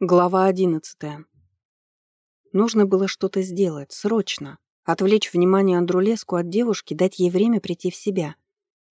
Глава одиннадцатая. Нужно было что-то сделать, срочно. Отвлечь внимание Андрулеску от девушки, дать ей время прийти в себя.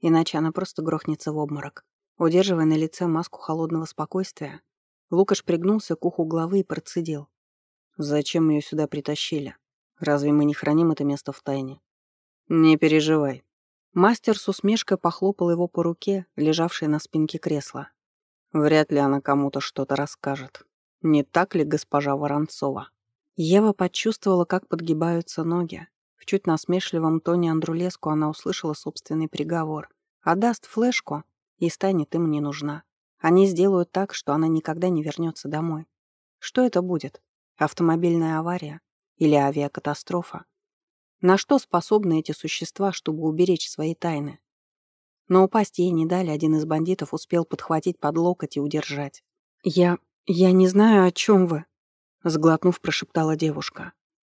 Иначе она просто грохнется в обморок. Удерживая на лице маску холодного спокойствия, Лукаш пригнулся к уху головы и процедил. «Зачем ее сюда притащили? Разве мы не храним это место в тайне?» «Не переживай». Мастер с усмешкой похлопал его по руке, лежавшей на спинке кресла. «Вряд ли она кому-то что-то расскажет». Не так ли, госпожа Воронцова? Ева почувствовала, как подгибаются ноги. В чуть насмешливом тоне Андрулеску она услышала собственный приговор. Отдаст флешку и станет им не нужна. Они сделают так, что она никогда не вернется домой. Что это будет? Автомобильная авария? Или авиакатастрофа? На что способны эти существа, чтобы уберечь свои тайны? Но упасть ей не дали, один из бандитов успел подхватить под локоть и удержать. «Я... «Я не знаю, о чем вы», — сглотнув, прошептала девушка.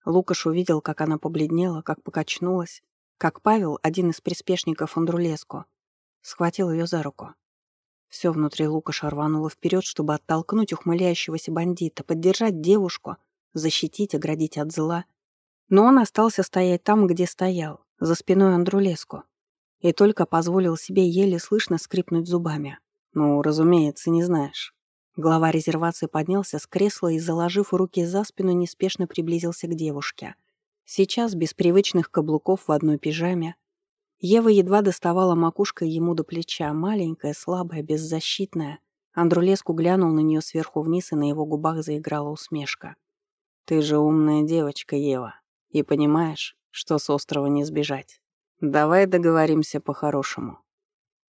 Лукаш увидел, как она побледнела, как покачнулась, как Павел, один из приспешников Андрулеску, схватил ее за руку. Все внутри Лукаша рвануло вперед, чтобы оттолкнуть ухмыляющегося бандита, поддержать девушку, защитить, оградить от зла. Но он остался стоять там, где стоял, за спиной Андрулеску, и только позволил себе еле слышно скрипнуть зубами. «Ну, разумеется, не знаешь». Глава резервации поднялся с кресла и, заложив руки за спину, неспешно приблизился к девушке. Сейчас, без привычных каблуков в одной пижаме, Ева едва доставала макушкой ему до плеча, маленькая, слабая, беззащитная. Андрулеску глянул на нее сверху вниз, и на его губах заиграла усмешка. «Ты же умная девочка, Ева, и понимаешь, что с острова не сбежать. Давай договоримся по-хорошему.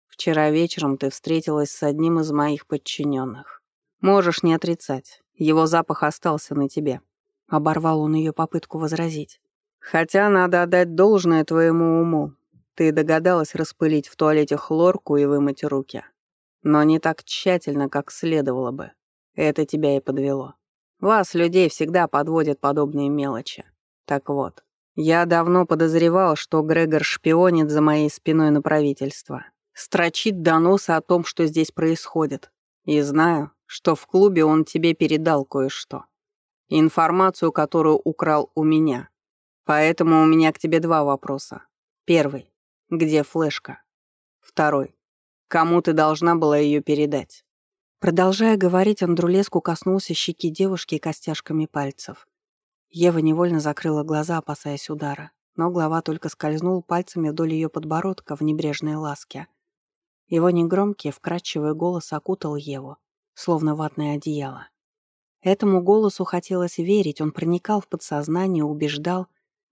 Вчера вечером ты встретилась с одним из моих подчиненных. Можешь не отрицать. Его запах остался на тебе. Оборвал он ее попытку возразить. Хотя надо отдать должное твоему уму. Ты догадалась распылить в туалете хлорку и вымыть руки. Но не так тщательно, как следовало бы. Это тебя и подвело. Вас, людей, всегда подводят подобные мелочи. Так вот, я давно подозревал, что Грегор шпионит за моей спиной на правительство. Строчит доносы о том, что здесь происходит. И знаю, что в клубе он тебе передал кое-что. Информацию, которую украл у меня. Поэтому у меня к тебе два вопроса. Первый. Где флешка? Второй. Кому ты должна была ее передать? Продолжая говорить, Андрулеску коснулся щеки девушки костяшками пальцев. Ева невольно закрыла глаза, опасаясь удара, но глава только скользнул пальцами вдоль ее подбородка в небрежной ласке. Его негромкий, вкрадчивый голос окутал Еву, словно ватное одеяло. Этому голосу хотелось верить, он проникал в подсознание, убеждал,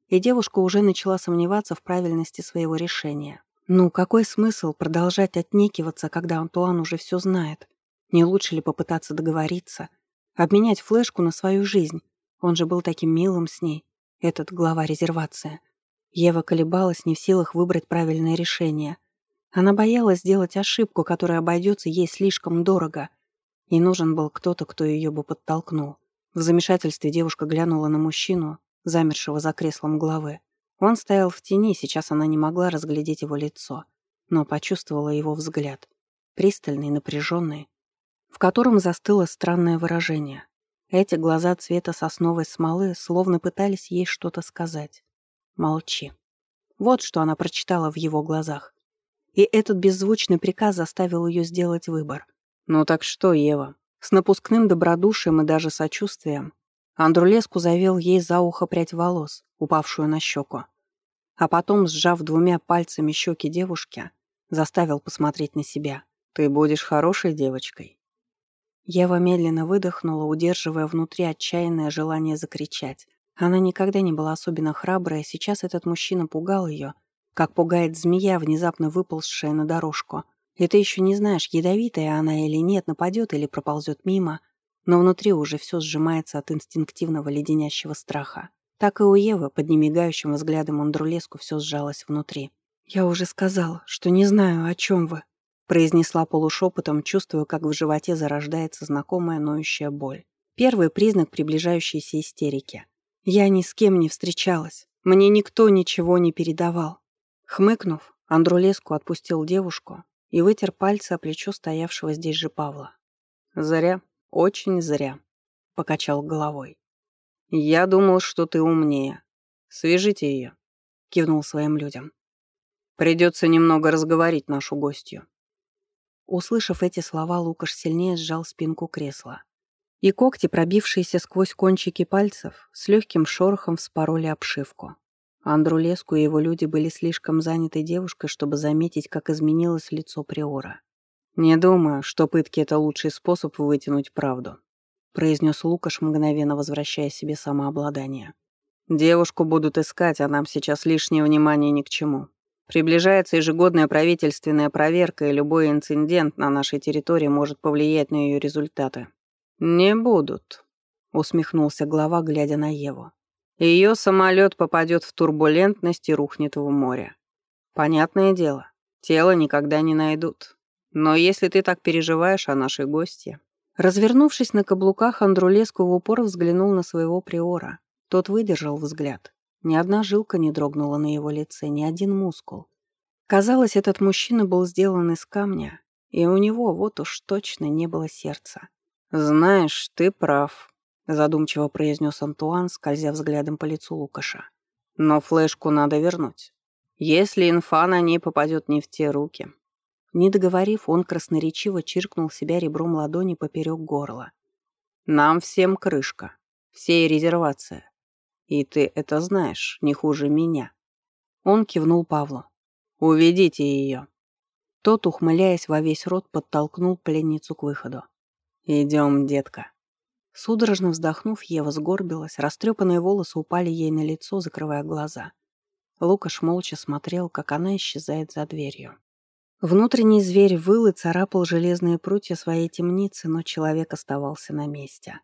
и девушка уже начала сомневаться в правильности своего решения. Ну, какой смысл продолжать отнекиваться, когда Антуан уже все знает? Не лучше ли попытаться договориться? Обменять флешку на свою жизнь? Он же был таким милым с ней, этот глава резервации. Ева колебалась, не в силах выбрать правильное решение. Она боялась сделать ошибку, которая обойдется ей слишком дорого — и нужен был кто-то, кто ее бы подтолкнул. В замешательстве девушка глянула на мужчину, замершего за креслом главы. Он стоял в тени, сейчас она не могла разглядеть его лицо, но почувствовала его взгляд. Пристальный, напряженный, в котором застыло странное выражение. Эти глаза цвета сосновой смолы словно пытались ей что-то сказать. «Молчи». Вот что она прочитала в его глазах. И этот беззвучный приказ заставил ее сделать выбор. «Ну так что, Ева?» С напускным добродушием и даже сочувствием Андрулеску завел ей за ухо прядь волос, упавшую на щеку. А потом, сжав двумя пальцами щеки девушки, заставил посмотреть на себя. «Ты будешь хорошей девочкой». Ева медленно выдохнула, удерживая внутри отчаянное желание закричать. Она никогда не была особенно храброй, а сейчас этот мужчина пугал ее, как пугает змея, внезапно выползшая на дорожку, и ты еще не знаешь, ядовитая она или нет, нападет или проползет мимо, но внутри уже все сжимается от инстинктивного леденящего страха. Так и у Евы под немигающим взглядом Андрулеску все сжалось внутри. «Я уже сказала, что не знаю, о чем вы», произнесла полушепотом, чувствуя, как в животе зарождается знакомая ноющая боль. Первый признак приближающейся истерики. «Я ни с кем не встречалась. Мне никто ничего не передавал». Хмыкнув, Андрулеску отпустил девушку, и вытер пальцы о плечо стоявшего здесь же Павла. Зря, очень зря. — покачал головой. «Я думал, что ты умнее. Свяжите ее», — кивнул своим людям. «Придется немного разговорить нашу гостью». Услышав эти слова, Лукаш сильнее сжал спинку кресла. И когти, пробившиеся сквозь кончики пальцев, с легким шорохом вспороли обшивку. Андрулеску и его люди были слишком заняты девушкой, чтобы заметить, как изменилось лицо Приора. «Не думаю, что пытки — это лучший способ вытянуть правду», — произнес Лукаш, мгновенно возвращая себе самообладание. «Девушку будут искать, а нам сейчас лишнее внимание ни к чему. Приближается ежегодная правительственная проверка, и любой инцидент на нашей территории может повлиять на ее результаты». «Не будут», — усмехнулся глава, глядя на Еву. Ее самолет попадет в турбулентность и рухнет в море. Понятное дело, тело никогда не найдут. Но если ты так переживаешь о нашей гости... Развернувшись на каблуках, Андрулеску в упор взглянул на своего приора. Тот выдержал взгляд. Ни одна жилка не дрогнула на его лице, ни один мускул. Казалось, этот мужчина был сделан из камня, и у него вот уж точно не было сердца. «Знаешь, ты прав», — задумчиво произнес Антуан, скользя взглядом по лицу Лукаша. «Но флешку надо вернуть. Если инфа на ней попадет не в те руки». Не договорив, он красноречиво чиркнул себя ребром ладони поперек горла. «Нам всем крышка. Всей резервация. И ты это знаешь, не хуже меня». Он кивнул Павлу. «Уведите ее». Тот, ухмыляясь во весь рот, подтолкнул пленницу к выходу. «Идем, детка». Судорожно вздохнув, Ева сгорбилась, растрепанные волосы упали ей на лицо, закрывая глаза. Лукаш молча смотрел, как она исчезает за дверью. Внутренний зверь выл и царапал железные прутья своей темницы, но человек оставался на месте.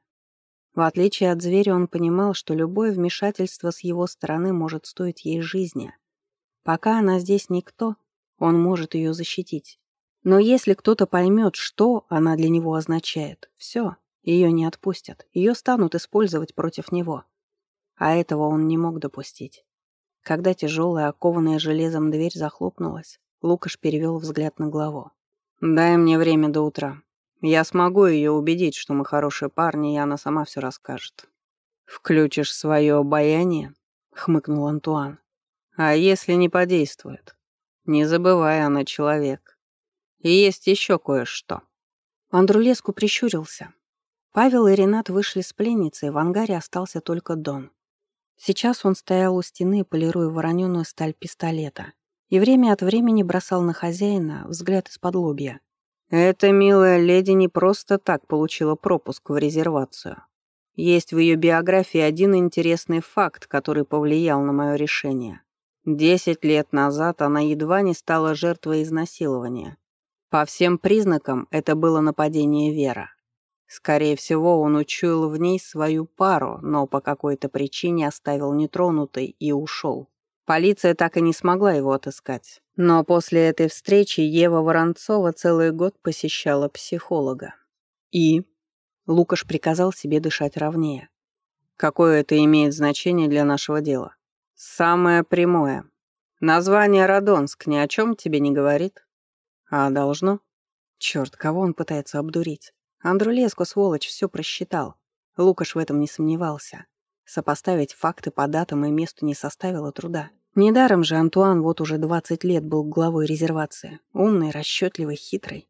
В отличие от зверя, он понимал, что любое вмешательство с его стороны может стоить ей жизни. Пока она здесь никто, он может ее защитить. Но если кто-то поймет, что она для него означает, все, ее не отпустят, ее станут использовать против него. А этого он не мог допустить. Когда тяжелая, окованная железом дверь захлопнулась, Лукаш перевел взгляд на главу. «Дай мне время до утра. Я смогу ее убедить, что мы хорошие парни, и она сама все расскажет». «Включишь свое обаяние?» — хмыкнул Антуан. «А если не подействует? Не забывай, она человек. И есть еще кое-что». Андрулеску прищурился. Павел и Ренат вышли с пленницей, в ангаре остался только Дон. Сейчас он стоял у стены, полируя вороненую сталь пистолета, и время от времени бросал на хозяина взгляд из-под лобья. «Эта милая леди не просто так получила пропуск в резервацию. Есть в ее биографии один интересный факт, который повлиял на мое решение. Десять лет назад она едва не стала жертвой изнасилования. По всем признакам это было нападение Вера. Скорее всего, он учуял в ней свою пару, но по какой-то причине оставил нетронутой и ушел. Полиция так и не смогла его отыскать. Но после этой встречи Ева Воронцова целый год посещала психолога. И Лукаш приказал себе дышать ровнее. Какое это имеет значение для нашего дела? Самое прямое. Название Радонск ни о чем тебе не говорит? А должно? Черт, кого он пытается обдурить? Андрулеску, сволочь, все просчитал. Лукаш в этом не сомневался. Сопоставить факты по датам и месту не составило труда. Недаром же Антуан вот уже 20 лет был главой резервации. Умный, расчетливый, хитрый.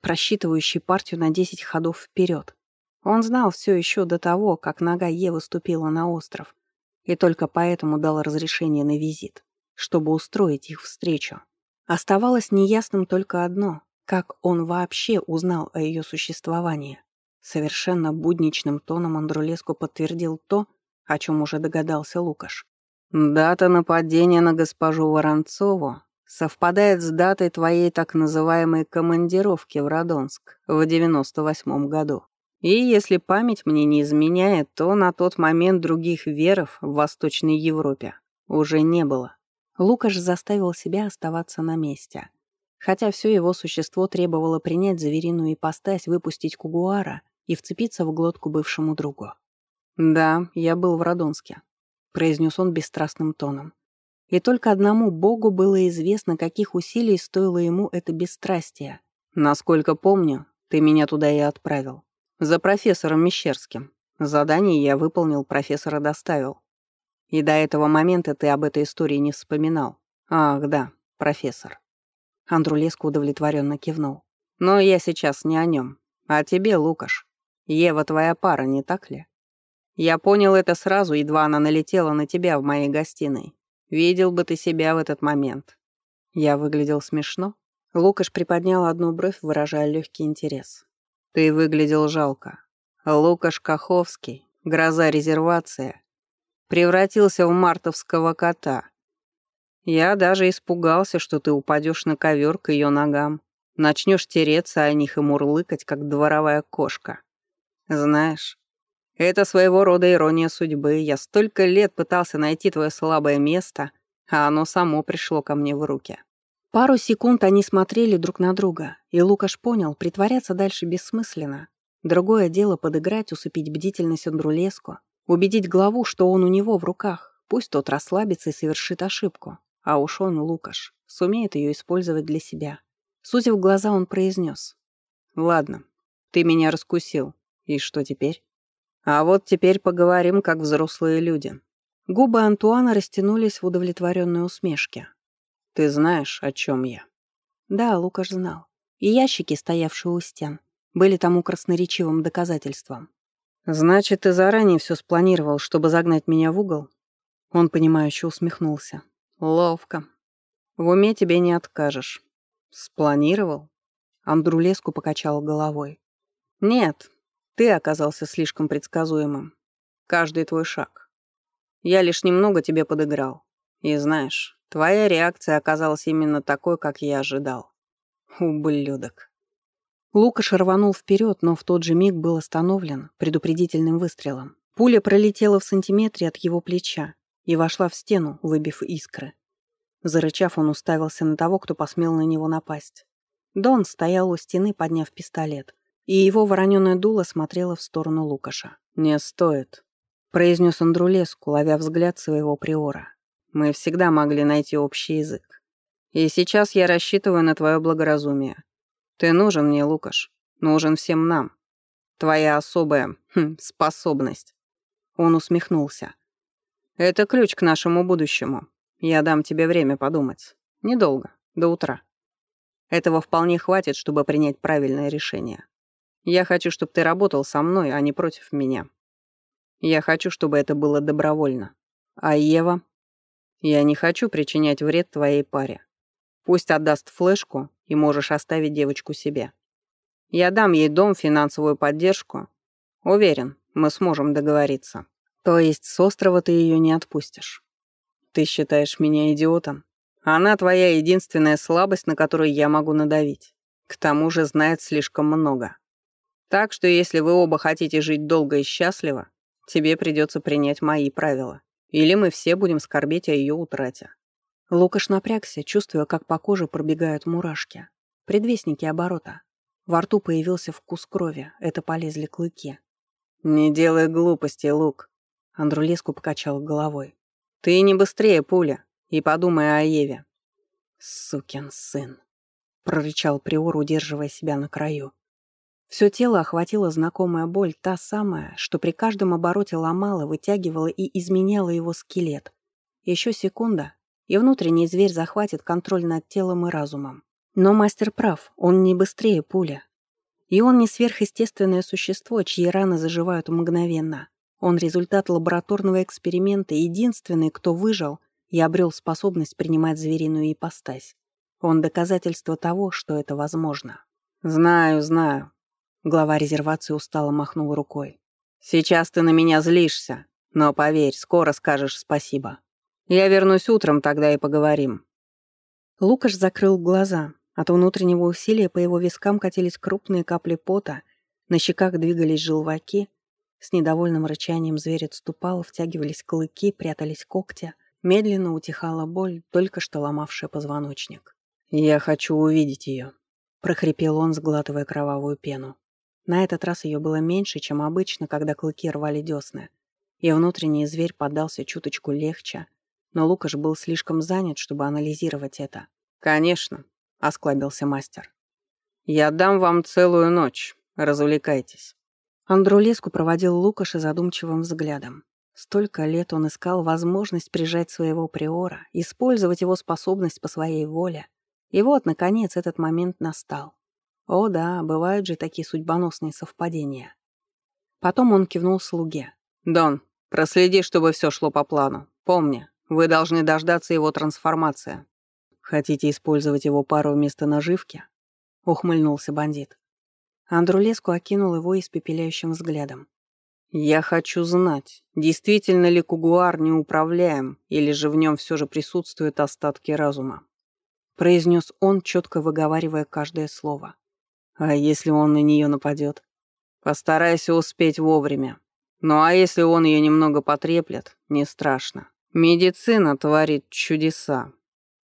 Просчитывающий партию на 10 ходов вперед. Он знал все еще до того, как нога Евы ступила на остров. И только поэтому дал разрешение на визит, чтобы устроить их встречу. Оставалось неясным только одно как он вообще узнал о ее существовании? Совершенно будничным тоном Андрулеску подтвердил то, о чем уже догадался Лукаш. «Дата нападения на госпожу Воронцову совпадает с датой твоей так называемой командировки в Родонск в 98 году. И если память мне не изменяет, то на тот момент других веров в Восточной Европе уже не было». Лукаш заставил себя оставаться на месте – хотя все его существо требовало принять звериную ипостась, выпустить кугуара и вцепиться в глотку бывшему другу. «Да, я был в Радонске», — произнес он бесстрастным тоном. И только одному богу было известно, каких усилий стоило ему это бесстрастие. «Насколько помню, ты меня туда и отправил. За профессором Мещерским. Задание я выполнил, профессора доставил. И до этого момента ты об этой истории не вспоминал. Ах, да, профессор. Андрулеску удовлетворенно кивнул. Но я сейчас не о нем, а тебе, Лукаш. Ева твоя пара, не так ли? Я понял это сразу, едва она налетела на тебя в моей гостиной. Видел бы ты себя в этот момент. Я выглядел смешно. Лукаш приподнял одну бровь, выражая легкий интерес. Ты выглядел жалко. Лукаш Каховский, гроза резервация, превратился в мартовского кота. Я даже испугался, что ты упадешь на ковер к ее ногам, начнешь тереться о них и мурлыкать, как дворовая кошка. Знаешь, это своего рода ирония судьбы. Я столько лет пытался найти твое слабое место, а оно само пришло ко мне в руки. Пару секунд они смотрели друг на друга, и Лукаш понял, притворяться дальше бессмысленно. Другое дело подыграть, усыпить бдительность Андрулеску, убедить главу, что он у него в руках, пусть тот расслабится и совершит ошибку. А уж он, Лукаш, сумеет ее использовать для себя. Сузив глаза, он произнес. «Ладно, ты меня раскусил. И что теперь?» А вот теперь поговорим, как взрослые люди. Губы Антуана растянулись в удовлетворенной усмешке. Ты знаешь, о чем я? Да, Лукаш знал. И ящики, стоявшие у стен, были тому красноречивым доказательством. Значит, ты заранее все спланировал, чтобы загнать меня в угол? Он, понимающе усмехнулся. Ловко. В уме тебе не откажешь. Спланировал? Андрулеску покачал головой. Нет, ты оказался слишком предсказуемым. Каждый твой шаг. Я лишь немного тебе подыграл. И знаешь, твоя реакция оказалась именно такой, как я ожидал. Ублюдок. Лукаш рванул вперед, но в тот же миг был остановлен предупредительным выстрелом. Пуля пролетела в сантиметре от его плеча и вошла в стену, выбив искры. Зарычав, он уставился на того, кто посмел на него напасть. Дон стоял у стены, подняв пистолет и его вороненое дуло смотрело в сторону Лукаша. «Не стоит», — произнес Андрулеску, ловя взгляд своего приора. «Мы всегда могли найти общий язык. И сейчас я рассчитываю на твое благоразумие. Ты нужен мне, Лукаш. Нужен всем нам. Твоя особая хм, способность». Он усмехнулся. «Это ключ к нашему будущему. Я дам тебе время подумать. Недолго, до утра. Этого вполне хватит, чтобы принять правильное решение. Я хочу, чтобы ты работал со мной, а не против меня. Я хочу, чтобы это было добровольно. А Ева? Я не хочу причинять вред твоей паре. Пусть отдаст флешку, и можешь оставить девочку себе. Я дам ей дом, финансовую поддержку. Уверен, мы сможем договориться. То есть с острова ты ее не отпустишь. Ты считаешь меня идиотом? Она твоя единственная слабость, на которую я могу надавить. К тому же знает слишком много. Так что если вы оба хотите жить долго и счастливо, тебе придется принять мои правила. Или мы все будем скорбеть о ее утрате». Лукаш напрягся, чувствуя, как по коже пробегают мурашки. Предвестники оборота. Во рту появился вкус крови, это полезли клыки. «Не делай глупостей, Лук», — Андрулеску покачал головой. «Ты не быстрее пуля, и подумай о Еве». «Сукин сын», — прорычал Приор, удерживая себя на краю. Все тело охватила знакомая боль, та самая, что при каждом обороте ломала, вытягивала и изменяла его скелет. Еще секунда, и внутренний зверь захватит контроль над телом и разумом. Но мастер прав, он не быстрее пуля. И он не сверхъестественное существо, чьи раны заживают мгновенно. Он результат лабораторного эксперимента, единственный, кто выжил и обрел способность принимать звериную ипостась. Он доказательство того, что это возможно. «Знаю, знаю», Глава резервации устало махнул рукой. «Сейчас ты на меня злишься, но поверь, скоро скажешь спасибо. Я вернусь утром, тогда и поговорим». Лукаш закрыл глаза. От внутреннего усилия по его вискам катились крупные капли пота, на щеках двигались желваки. С недовольным рычанием зверь отступал, втягивались клыки, прятались когти. Медленно утихала боль, только что ломавшая позвоночник. «Я хочу увидеть ее», — прохрипел он, сглатывая кровавую пену. На этот раз ее было меньше, чем обычно, когда клыки рвали десны. И внутренний зверь поддался чуточку легче, но Лукаш был слишком занят, чтобы анализировать это. «Конечно», — осклабился мастер. «Я дам вам целую ночь. Развлекайтесь. Андрулеску проводил Лукаша задумчивым взглядом. Столько лет он искал возможность прижать своего приора, использовать его способность по своей воле. И вот, наконец, этот момент настал. О да, бывают же такие судьбоносные совпадения. Потом он кивнул слуге. «Дон, проследи, чтобы все шло по плану. Помни, вы должны дождаться его трансформации. Хотите использовать его пару вместо наживки?» Ухмыльнулся бандит. Андрулеску окинул его испепеляющим взглядом. «Я хочу знать, действительно ли Кугуар неуправляем, или же в нем все же присутствуют остатки разума?» произнес он, четко выговаривая каждое слово. «А если он на нее нападет? Постарайся успеть вовремя. Ну а если он ее немного потреплет, не страшно. Медицина творит чудеса.